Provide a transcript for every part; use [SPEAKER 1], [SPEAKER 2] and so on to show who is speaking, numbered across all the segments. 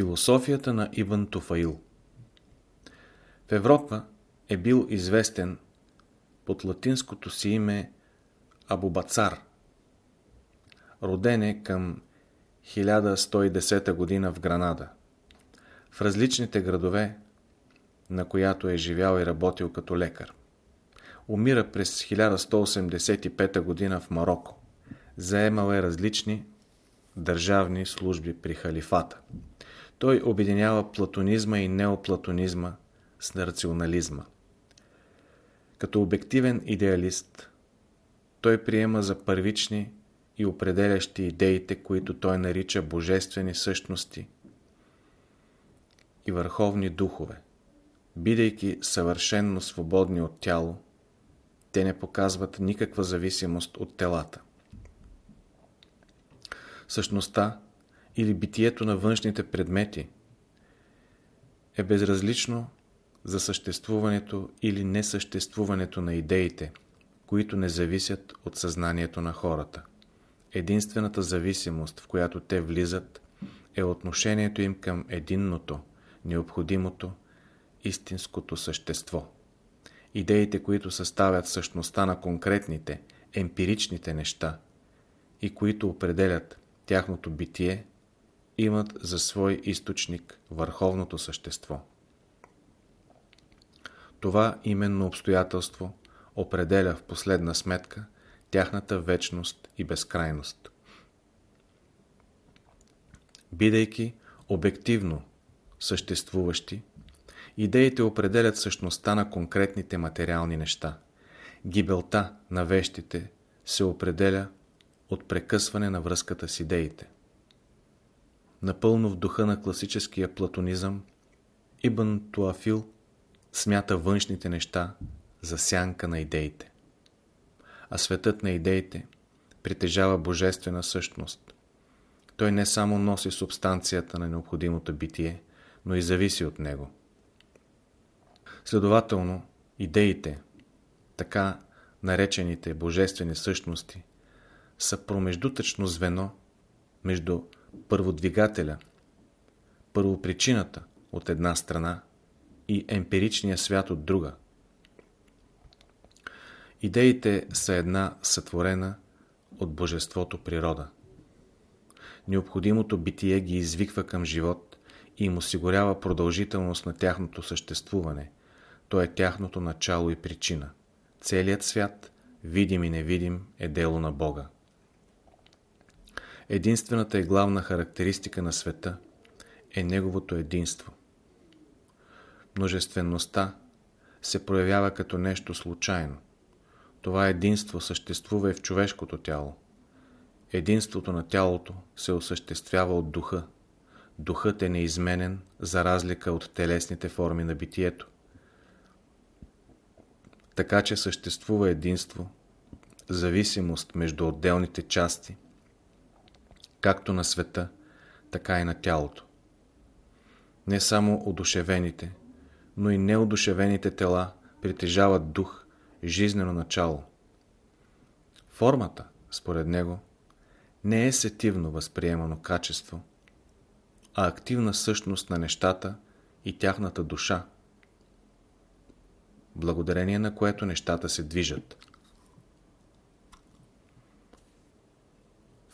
[SPEAKER 1] Философията на Ибн Туфаил В Европа е бил известен под латинското си име Абубацар. Роден е към 1110 година в Гранада. В различните градове, на която е живял и работил като лекар. Умира през 1185 година в Марокко. Заемал е различни държавни служби при халифата. Той обединява платонизма и неоплатонизма с рационализма. Като обективен идеалист, той приема за първични и определящи идеите, които той нарича божествени същности и върховни духове. Бидейки съвършенно свободни от тяло, те не показват никаква зависимост от телата. Същността или битието на външните предмети е безразлично за съществуването или несъществуването на идеите, които не зависят от съзнанието на хората. Единствената зависимост, в която те влизат, е отношението им към единното, необходимото, истинското същество. Идеите, които съставят същността на конкретните, емпиричните неща и които определят тяхното битие, имат за свой източник върховното същество. Това именно обстоятелство определя в последна сметка тяхната вечност и безкрайност. Бидейки обективно съществуващи, идеите определят същността на конкретните материални неща. Гибелта на вещите се определя от прекъсване на връзката с идеите. Напълно в духа на класическия платонизъм, Ибн Туафил смята външните неща за сянка на идеите. А светът на идеите притежава божествена същност. Той не само носи субстанцията на необходимото битие, но и зависи от него. Следователно, идеите, така наречените божествени същности, са промеждутъчно звено между първодвигателя, първопричината от една страна и емпиричния свят от друга. Идеите са една сътворена от Божеството природа. Необходимото битие ги извиква към живот и им осигурява продължителност на тяхното съществуване. То е тяхното начало и причина. Целият свят, видим и невидим, е дело на Бога. Единствената и главна характеристика на света е неговото единство. Множествеността се проявява като нещо случайно. Това единство съществува и в човешкото тяло. Единството на тялото се осъществява от духа. Духът е неизменен, за разлика от телесните форми на битието. Така че съществува единство, зависимост между отделните части – както на света, така и на тялото. Не само одушевените, но и неодушевените тела притежават дух, жизнено начало. Формата, според него, не е сетивно възприемано качество, а активна същност на нещата и тяхната душа, благодарение на което нещата се движат.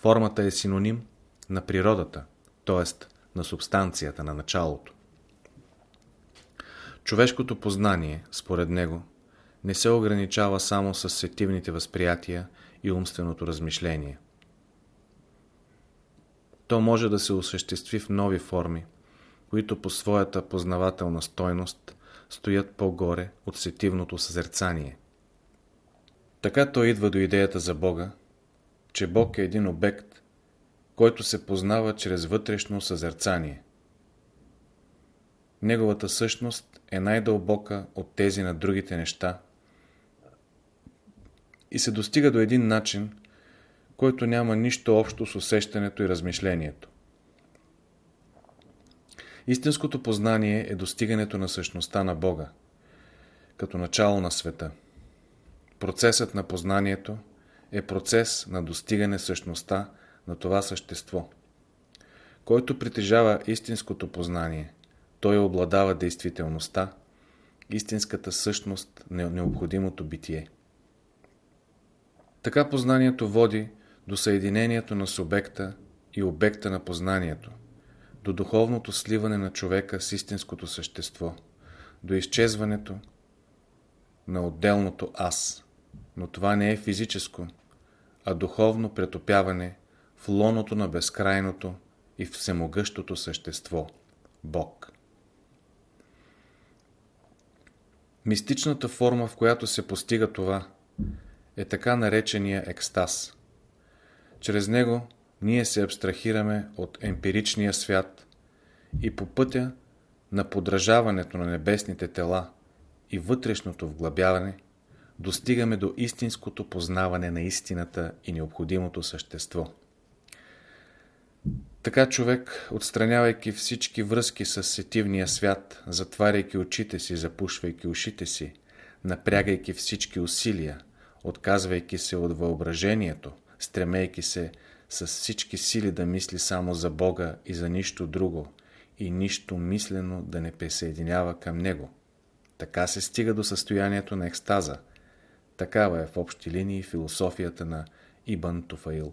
[SPEAKER 1] Формата е синоним на природата, т.е. на субстанцията, на началото. Човешкото познание, според него, не се ограничава само с сетивните възприятия и умственото размишление. То може да се осъществи в нови форми, които по своята познавателна стойност стоят по-горе от сетивното съзерцание. Така той идва до идеята за Бога, че Бог е един обект, който се познава чрез вътрешно съзерцание. Неговата същност е най-дълбока от тези на другите неща и се достига до един начин, който няма нищо общо с усещането и размишлението. Истинското познание е достигането на същността на Бога, като начало на света. Процесът на познанието – е процес на достигане същността на това същество. Който притежава истинското познание, той обладава действителността, истинската същност на необходимото битие. Така познанието води до съединението на субекта и обекта на познанието, до духовното сливане на човека с истинското същество, до изчезването на отделното аз. Но това не е физическо, а духовно претопяване в лоното на безкрайното и всемогъщото същество – Бог. Мистичната форма, в която се постига това, е така наречения екстаз. Чрез него ние се абстрахираме от емпиричния свят и по пътя на подражаването на небесните тела и вътрешното вглъбяване достигаме до истинското познаване на истината и необходимото същество. Така човек, отстранявайки всички връзки с сетивния свят, затваряйки очите си, запушвайки ушите си, напрягайки всички усилия, отказвайки се от въображението, стремейки се с всички сили да мисли само за Бога и за нищо друго, и нищо мислено да не присъединява към Него. Така се стига до състоянието на екстаза. Такава е в общи линии философията на Ибан Туфаил.